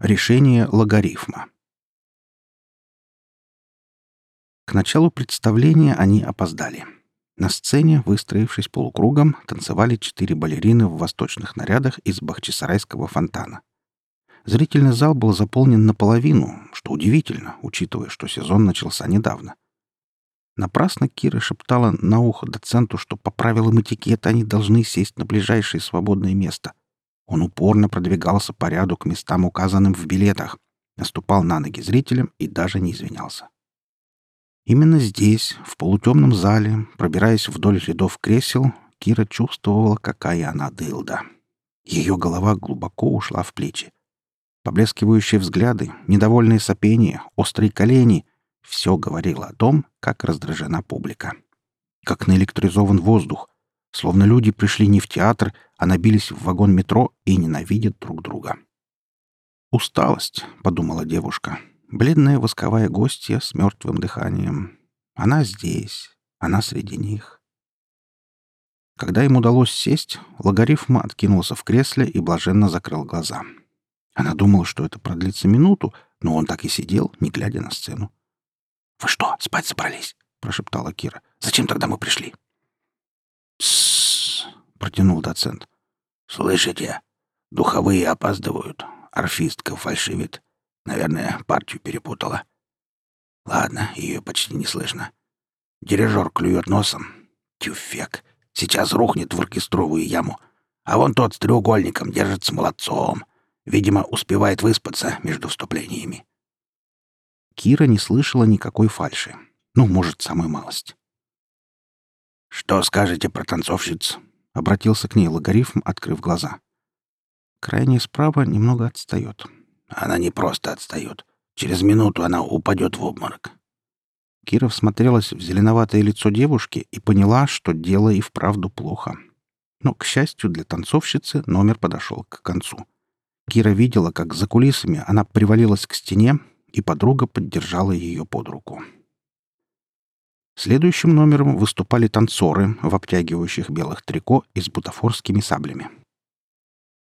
Решение логарифма. К началу представления они опоздали. На сцене, выстроившись полукругом, танцевали четыре балерины в восточных нарядах из Бахчисарайского фонтана. Зрительный зал был заполнен наполовину, что удивительно, учитывая, что сезон начался недавно. Напрасно Кира шептала на ухо доценту, что по правилам этикета они должны сесть на ближайшее свободное место. Он упорно продвигался по ряду к местам, указанным в билетах, наступал на ноги зрителям и даже не извинялся. Именно здесь, в полутемном зале, пробираясь вдоль рядов кресел, Кира чувствовала, какая она дылда. Ее голова глубоко ушла в плечи. Поблескивающие взгляды, недовольные сопения, острые колени — все говорило о том, как раздражена публика. Как наэлектризован воздух, Словно люди пришли не в театр, а набились в вагон метро и ненавидят друг друга. «Усталость», — подумала девушка. Бледная восковая гостья с мертвым дыханием. Она здесь, она среди них. Когда им удалось сесть, логарифм откинулся в кресле и блаженно закрыл глаза. Она думала, что это продлится минуту, но он так и сидел, не глядя на сцену. «Вы что, спать собрались?» — прошептала Кира. «Зачем тогда мы пришли?» «Тссс!» — протянул доцент. «Слышите? Духовые опаздывают. Орфистка фальшивит. Наверное, партию перепутала. Ладно, ее почти не слышно. Дирижер клюет носом. Тюфек. Сейчас рухнет в оркестровую яму. А вон тот с треугольником держится молодцом. Видимо, успевает выспаться между вступлениями. Кира не слышала никакой фальши. Ну, может, самую малость. «Что скажете про танцовщиц?» — обратился к ней логарифм, открыв глаза. Крайняя справа немного отстает. «Она не просто отстает. Через минуту она упадет в обморок». Кира всмотрелась в зеленоватое лицо девушки и поняла, что дело и вправду плохо. Но, к счастью для танцовщицы, номер подошел к концу. Кира видела, как за кулисами она привалилась к стене, и подруга поддержала ее под руку. Следующим номером выступали танцоры в обтягивающих белых трико и с бутафорскими саблями.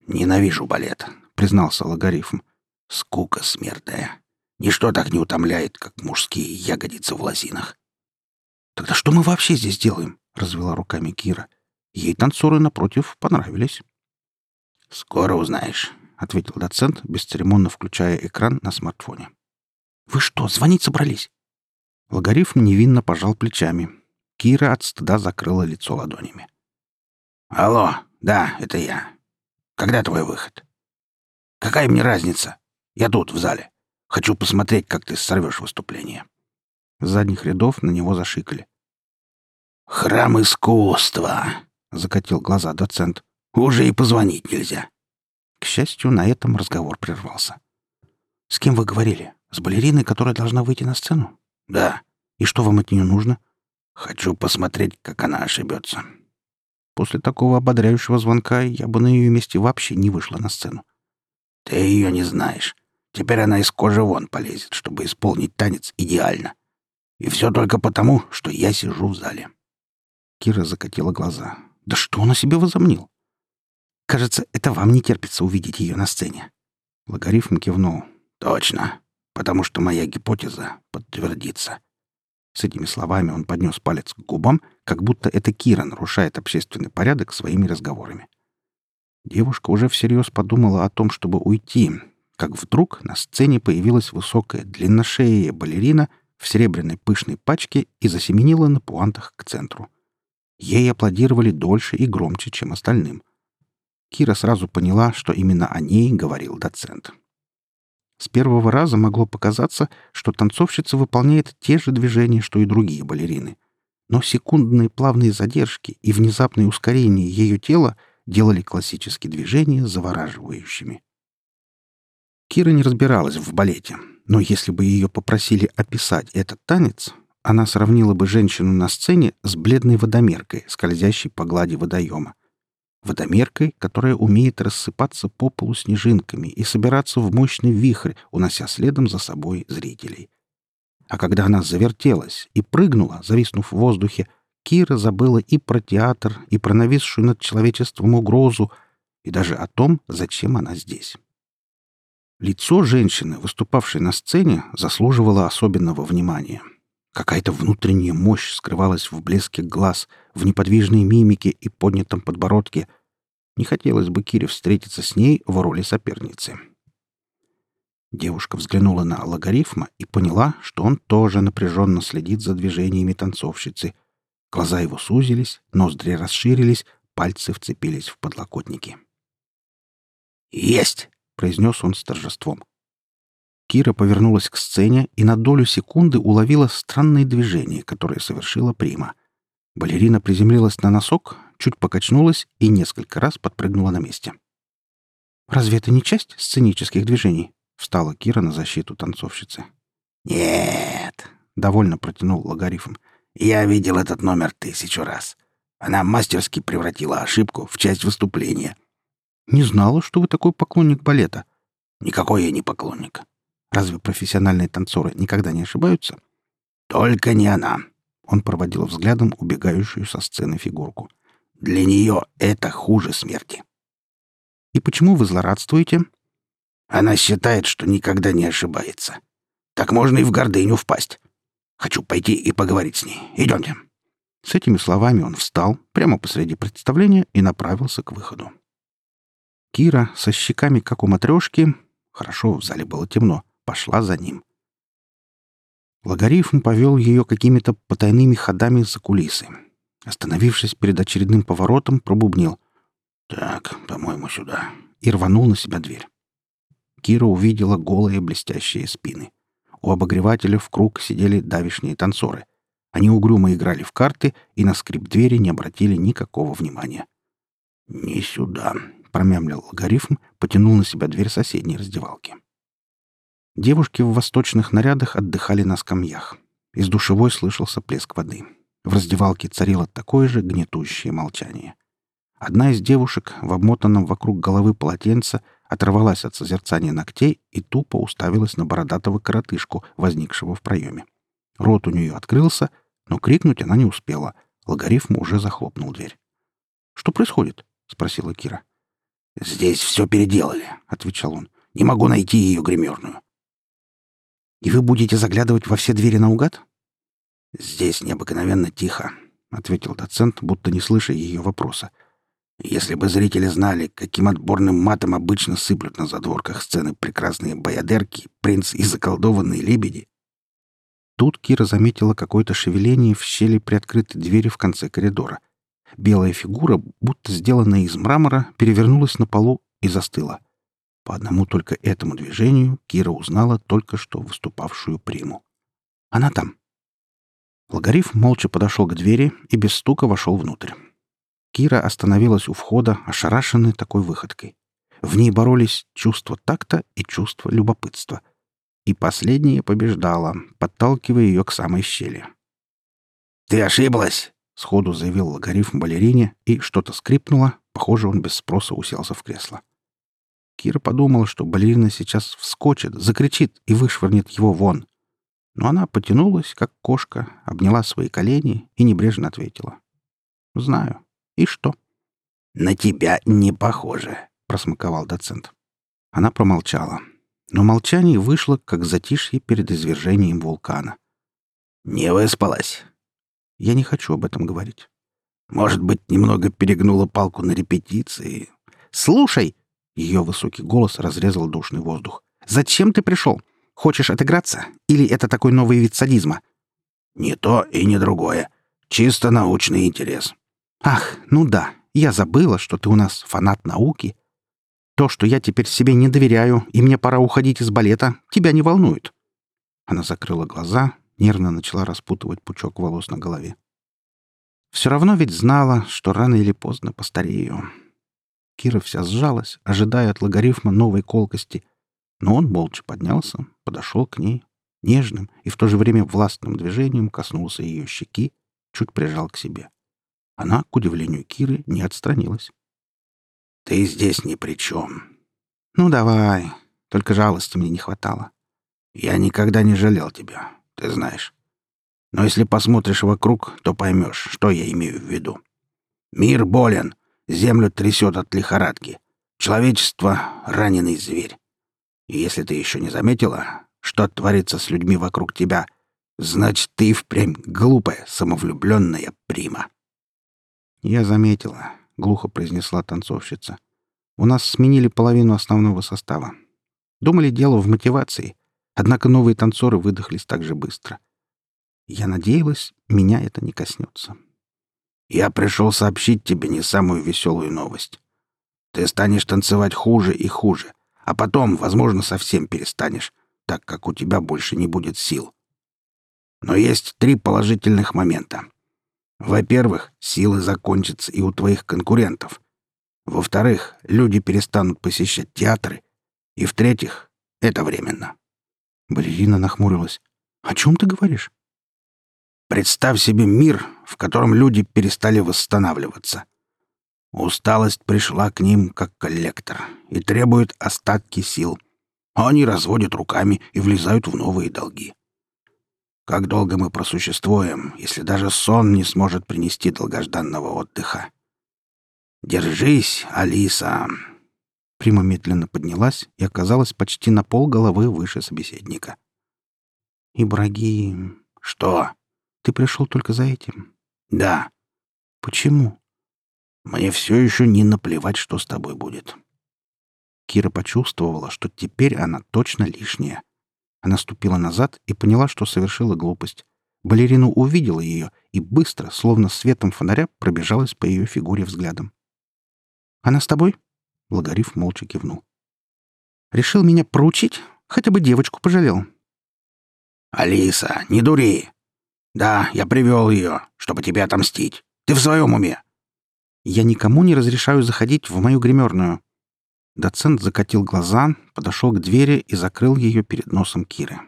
«Ненавижу балет», — признался логарифм. «Скука смертная. Ничто так не утомляет, как мужские ягодицы в лосинах». «Тогда что мы вообще здесь делаем?» — развела руками Кира. Ей танцоры, напротив, понравились. «Скоро узнаешь», — ответил доцент, бесцеремонно включая экран на смартфоне. «Вы что, звонить собрались?» Логарифм невинно пожал плечами. Кира от стыда закрыла лицо ладонями. «Алло, да, это я. Когда твой выход?» «Какая мне разница? Я тут, в зале. Хочу посмотреть, как ты сорвешь выступление». С задних рядов на него зашикали. «Храм искусства!» — закатил глаза доцент. «Уже и позвонить нельзя». К счастью, на этом разговор прервался. «С кем вы говорили? С балериной, которая должна выйти на сцену?» «Да. И что вам от нее нужно?» «Хочу посмотреть, как она ошибется». После такого ободряющего звонка я бы на ее месте вообще не вышла на сцену. «Ты ее не знаешь. Теперь она из кожи вон полезет, чтобы исполнить танец идеально. И все только потому, что я сижу в зале». Кира закатила глаза. «Да что он о себе возомнил?» «Кажется, это вам не терпится увидеть ее на сцене». Логарифм кивнул. «Точно потому что моя гипотеза подтвердится. С этими словами он поднес палец к губам, как будто это Кира нарушает общественный порядок своими разговорами. Девушка уже всерьез подумала о том, чтобы уйти, как вдруг на сцене появилась высокая длинношея балерина в серебряной пышной пачке и засеменила на пуантах к центру. Ей аплодировали дольше и громче, чем остальным. Кира сразу поняла, что именно о ней говорил доцент. С первого раза могло показаться, что танцовщица выполняет те же движения, что и другие балерины. Но секундные плавные задержки и внезапное ускорение ее тела делали классические движения завораживающими. Кира не разбиралась в балете, но если бы ее попросили описать этот танец, она сравнила бы женщину на сцене с бледной водомеркой, скользящей по глади водоема водомеркой, которая умеет рассыпаться по полу снежинками и собираться в мощный вихрь, унося следом за собой зрителей. А когда она завертелась и прыгнула, зависнув в воздухе, Кира забыла и про театр, и про нависшую над человечеством угрозу, и даже о том, зачем она здесь. Лицо женщины, выступавшей на сцене, заслуживало особенного внимания. Какая-то внутренняя мощь скрывалась в блеске глаз, в неподвижной мимике и поднятом подбородке. Не хотелось бы Кире встретиться с ней в роли соперницы. Девушка взглянула на логарифма и поняла, что он тоже напряженно следит за движениями танцовщицы. Глаза его сузились, ноздри расширились, пальцы вцепились в подлокотники. «Есть!» — произнес он с торжеством. Кира повернулась к сцене и на долю секунды уловила странное движение, которое совершила Прима. Балерина приземлилась на носок, чуть покачнулась и несколько раз подпрыгнула на месте. «Разве это не часть сценических движений?» — встала Кира на защиту танцовщицы. «Нет!» — довольно протянул логарифм. «Я видел этот номер тысячу раз. Она мастерски превратила ошибку в часть выступления». «Не знала, что вы такой поклонник балета». «Никакой я не поклонник. Разве профессиональные танцоры никогда не ошибаются? Только не она. Он проводил взглядом убегающую со сцены фигурку. Для нее это хуже смерти. И почему вы злорадствуете? Она считает, что никогда не ошибается. Так можно и в гордыню впасть. Хочу пойти и поговорить с ней. Идемте. С этими словами он встал прямо посреди представления и направился к выходу. Кира со щеками, как у матрешки, хорошо, в зале было темно, пошла за ним. Логарифм повел ее какими-то потайными ходами за кулисы. Остановившись перед очередным поворотом, пробубнил. «Так, по-моему, сюда». И рванул на себя дверь. Кира увидела голые блестящие спины. У обогревателя в круг сидели давишние танцоры. Они угрюмо играли в карты и на скрип двери не обратили никакого внимания. «Не сюда», — промямлил логарифм, потянул на себя дверь соседней раздевалки. Девушки в восточных нарядах отдыхали на скамьях. Из душевой слышался плеск воды. В раздевалке царило такое же гнетущее молчание. Одна из девушек в обмотанном вокруг головы полотенце оторвалась от созерцания ногтей и тупо уставилась на бородатого коротышку, возникшего в проеме. Рот у нее открылся, но крикнуть она не успела. Логарифм уже захлопнул дверь. «Что происходит?» — спросила Кира. «Здесь все переделали», — отвечал он. «Не могу найти ее гримерную. И вы будете заглядывать во все двери наугад? Здесь необыкновенно тихо, ответил доцент, будто не слыша ее вопроса. Если бы зрители знали, каким отборным матом обычно сыплют на задворках сцены прекрасные баядерки, принц и заколдованные лебеди. Тут Кира заметила какое-то шевеление в щели приоткрытой двери в конце коридора. Белая фигура, будто сделанная из мрамора, перевернулась на полу и застыла. По одному только этому движению Кира узнала только что выступавшую приму. Она там. Логариф молча подошел к двери и без стука вошел внутрь. Кира остановилась у входа, ошарашенной такой выходкой. В ней боролись чувство такта и чувство любопытства. И последнее побеждало, подталкивая ее к самой щели. «Ты ошиблась!» — сходу заявил логарифм балерине, и что-то скрипнуло. Похоже, он без спроса уселся в кресло. Кира подумала, что балерина сейчас вскочит, закричит и вышвырнет его вон. Но она потянулась, как кошка, обняла свои колени и небрежно ответила. «Знаю. И что?» «На тебя не похоже», — просмаковал доцент. Она промолчала. Но молчание вышло, как затишье перед извержением вулкана. «Не выспалась?» «Я не хочу об этом говорить». «Может быть, немного перегнула палку на репетиции?» «Слушай!» Ее высокий голос разрезал душный воздух. «Зачем ты пришел? Хочешь отыграться? Или это такой новый вид садизма?» «Не то и не другое. Чисто научный интерес». «Ах, ну да, я забыла, что ты у нас фанат науки. То, что я теперь себе не доверяю, и мне пора уходить из балета, тебя не волнует». Она закрыла глаза, нервно начала распутывать пучок волос на голове. Все равно ведь знала, что рано или поздно постарею. Кира вся сжалась, ожидая от логарифма новой колкости. Но он молча поднялся, подошел к ней, нежным и в то же время властным движением коснулся ее щеки, чуть прижал к себе. Она, к удивлению Киры, не отстранилась. «Ты здесь ни при чем». «Ну, давай. Только жалости мне не хватало». «Я никогда не жалел тебя, ты знаешь. Но если посмотришь вокруг, то поймешь, что я имею в виду. Мир болен, Землю трясет от лихорадки. Человечество — раненый зверь. И если ты еще не заметила, что творится с людьми вокруг тебя, значит, ты впрямь глупая, самовлюбленная прима. Я заметила, — глухо произнесла танцовщица. У нас сменили половину основного состава. Думали, дело в мотивации, однако новые танцоры выдохлись так же быстро. Я надеялась, меня это не коснется. Я пришел сообщить тебе не самую веселую новость. Ты станешь танцевать хуже и хуже, а потом, возможно, совсем перестанешь, так как у тебя больше не будет сил. Но есть три положительных момента. Во-первых, силы закончатся и у твоих конкурентов. Во-вторых, люди перестанут посещать театры. И в-третьих, это временно. Балерина нахмурилась. «О чем ты говоришь?» Представь себе мир, в котором люди перестали восстанавливаться. Усталость пришла к ним как коллектор и требует остатки сил. Они разводят руками и влезают в новые долги. Как долго мы просуществуем, если даже сон не сможет принести долгожданного отдыха? Держись, Алиса. Прима медленно поднялась и оказалась почти на пол головы выше собеседника. «Ибрагим...» «Что?» «Ты пришел только за этим?» «Да». «Почему?» «Мне все еще не наплевать, что с тобой будет». Кира почувствовала, что теперь она точно лишняя. Она ступила назад и поняла, что совершила глупость. Балерина увидела ее и быстро, словно светом фонаря, пробежалась по ее фигуре взглядом. «Она с тобой?» Благариф молча кивнул. «Решил меня проучить? Хотя бы девочку пожалел». «Алиса, не дури! Да, я привел ее, чтобы тебе отомстить. Ты в своем уме?» «Я никому не разрешаю заходить в мою гримерную. Доцент закатил глаза, подошел к двери и закрыл ее перед носом Киры.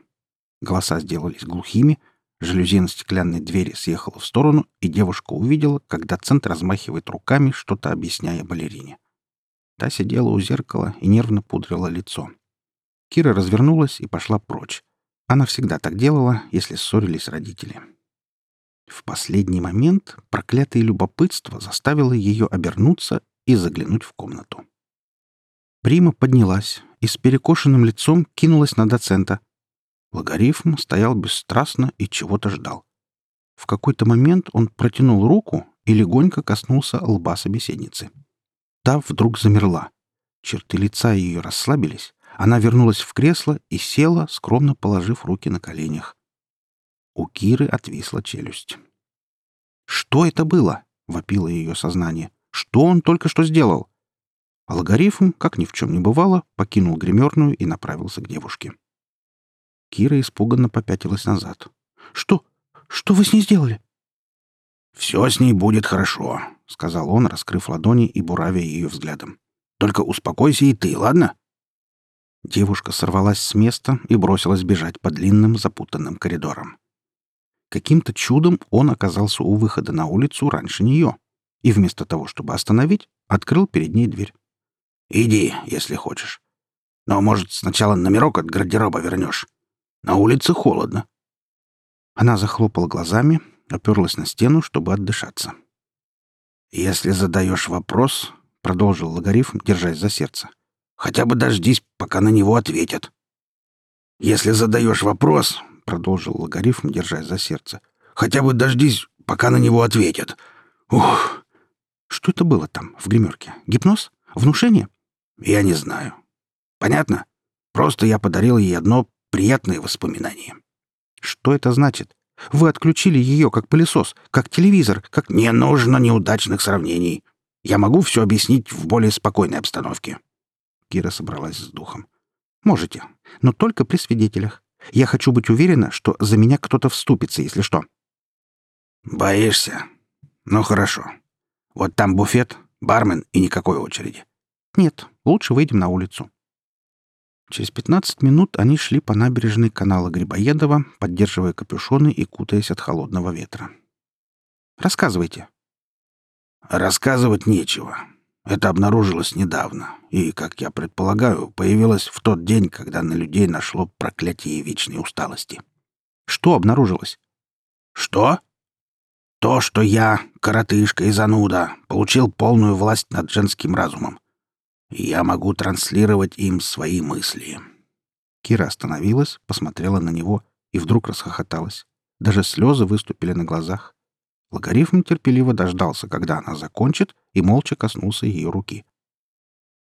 Голоса сделались глухими, жалюзи на стеклянной двери съехала в сторону, и девушка увидела, как доцент размахивает руками, что-то объясняя балерине. Та сидела у зеркала и нервно пудрила лицо. Кира развернулась и пошла прочь. Она всегда так делала, если ссорились родители. В последний момент проклятое любопытство заставило ее обернуться и заглянуть в комнату. Прима поднялась и с перекошенным лицом кинулась на доцента. Логарифм стоял бесстрастно и чего-то ждал. В какой-то момент он протянул руку и легонько коснулся лба собеседницы. Та вдруг замерла. Черты лица ее расслабились. Она вернулась в кресло и села, скромно положив руки на коленях. У Киры отвисла челюсть. «Что это было?» — вопило ее сознание. «Что он только что сделал?» Алгоритм, как ни в чем не бывало, покинул гримерную и направился к девушке. Кира испуганно попятилась назад. «Что? Что вы с ней сделали?» «Все с ней будет хорошо», — сказал он, раскрыв ладони и буравя ее взглядом. «Только успокойся и ты, ладно?» Девушка сорвалась с места и бросилась бежать по длинным запутанным коридорам. Каким-то чудом он оказался у выхода на улицу раньше нее и вместо того, чтобы остановить, открыл перед ней дверь. Иди, если хочешь. Но, может, сначала номерок от гардероба вернешь. На улице холодно. Она захлопала глазами, оперлась на стену, чтобы отдышаться. «Если задаешь вопрос», — продолжил логарифм, держась за сердце, — «хотя бы дождись, пока на него ответят». «Если задаешь вопрос», — продолжил логарифм, держась за сердце, — «хотя бы дождись, пока на него ответят». Ух! Что это было там, в гримерке? Гипноз? Внушение? Я не знаю. Понятно? Просто я подарил ей одно приятное воспоминание. Что это значит? Вы отключили ее как пылесос, как телевизор, как... Не нужно неудачных сравнений. Я могу все объяснить в более спокойной обстановке. Кира собралась с духом. Можете, но только при свидетелях. Я хочу быть уверена, что за меня кто-то вступится, если что. Боишься? Ну хорошо. Вот там буфет, бармен и никакой очереди. Нет, лучше выйдем на улицу. Через 15 минут они шли по набережной канала Грибоедова, поддерживая капюшоны и кутаясь от холодного ветра. «Рассказывайте». «Рассказывать нечего. Это обнаружилось недавно, и, как я предполагаю, появилось в тот день, когда на людей нашло проклятие вечной усталости». «Что обнаружилось?» «Что?» «То, что я, коротышка и зануда, получил полную власть над женским разумом. Я могу транслировать им свои мысли. Кира остановилась, посмотрела на него и вдруг расхохоталась. Даже слезы выступили на глазах. Логарифм терпеливо дождался, когда она закончит, и молча коснулся ее руки.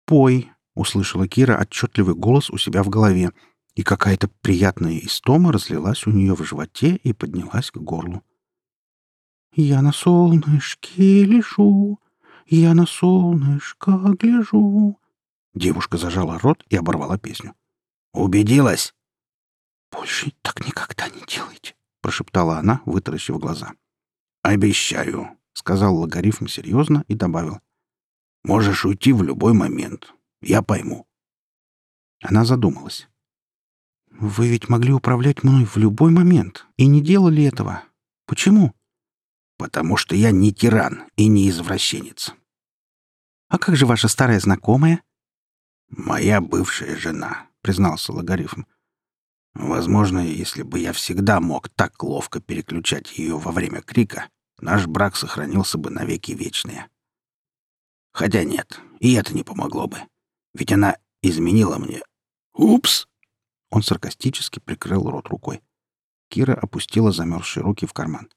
«Пой!» — услышала Кира отчетливый голос у себя в голове, и какая-то приятная истома разлилась у нее в животе и поднялась к горлу. «Я на солнышке лежу, я на солнышко гляжу». Девушка зажала рот и оборвала песню. «Убедилась?» «Больше так никогда не делайте», — прошептала она, вытаращив глаза. «Обещаю», — сказал логарифм серьезно и добавил. «Можешь уйти в любой момент. Я пойму». Она задумалась. «Вы ведь могли управлять мной в любой момент и не делали этого. Почему?» «Потому что я не тиран и не извращенец». «А как же ваша старая знакомая?» «Моя бывшая жена», — признался логарифм. «Возможно, если бы я всегда мог так ловко переключать ее во время крика, наш брак сохранился бы навеки вечные. Хотя нет, и это не помогло бы. Ведь она изменила мне. Упс!» Он саркастически прикрыл рот рукой. Кира опустила замерзшие руки в карман.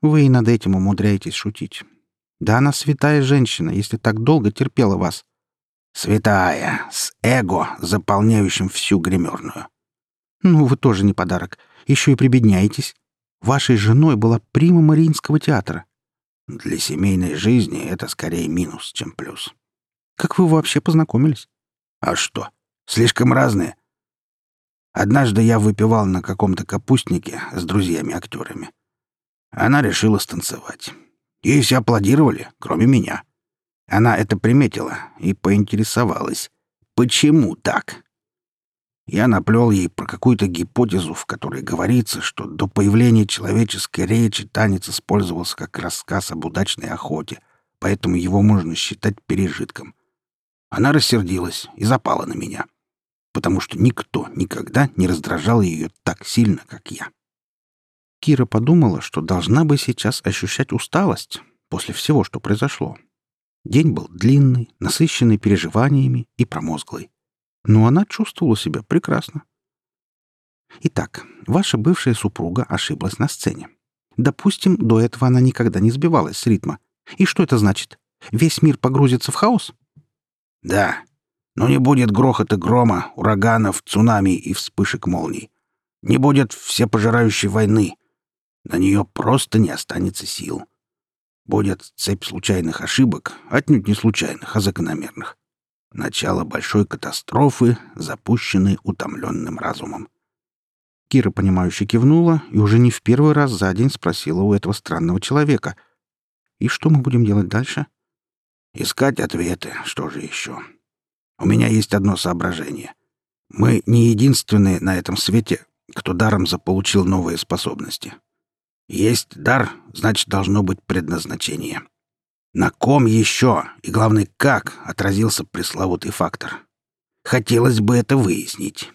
«Вы и над этим умудряетесь шутить. Да она святая женщина, если так долго терпела вас. Святая, с эго, заполняющим всю гримерную. Ну, вы тоже не подарок. Еще и прибедняетесь. Вашей женой была прима Мариинского театра. Для семейной жизни это скорее минус, чем плюс. Как вы вообще познакомились? А что? Слишком разные. Однажды я выпивал на каком-то капустнике с друзьями-актерами. Она решила станцевать. Ей все аплодировали, кроме меня. Она это приметила и поинтересовалась. Почему так? Я наплел ей про какую-то гипотезу, в которой говорится, что до появления человеческой речи танец использовался как рассказ об удачной охоте, поэтому его можно считать пережитком. Она рассердилась и запала на меня, потому что никто никогда не раздражал ее так сильно, как я. Кира подумала, что должна бы сейчас ощущать усталость после всего, что произошло. День был длинный, насыщенный переживаниями и промозглый. Но она чувствовала себя прекрасно. Итак, ваша бывшая супруга ошиблась на сцене. Допустим, до этого она никогда не сбивалась с ритма. И что это значит? Весь мир погрузится в хаос? Да. Но не будет грохота грома, ураганов, цунами и вспышек молний. Не будет всепожирающей войны. На нее просто не останется сил. Будет цепь случайных ошибок, отнюдь не случайных, а закономерных. Начало большой катастрофы, запущенной утомленным разумом. Кира, понимающе кивнула и уже не в первый раз за день спросила у этого странного человека. «И что мы будем делать дальше?» «Искать ответы. Что же еще? У меня есть одно соображение. Мы не единственные на этом свете, кто даром заполучил новые способности. Есть дар, значит, должно быть предназначение. На ком еще, и главное, как отразился пресловутый фактор? Хотелось бы это выяснить.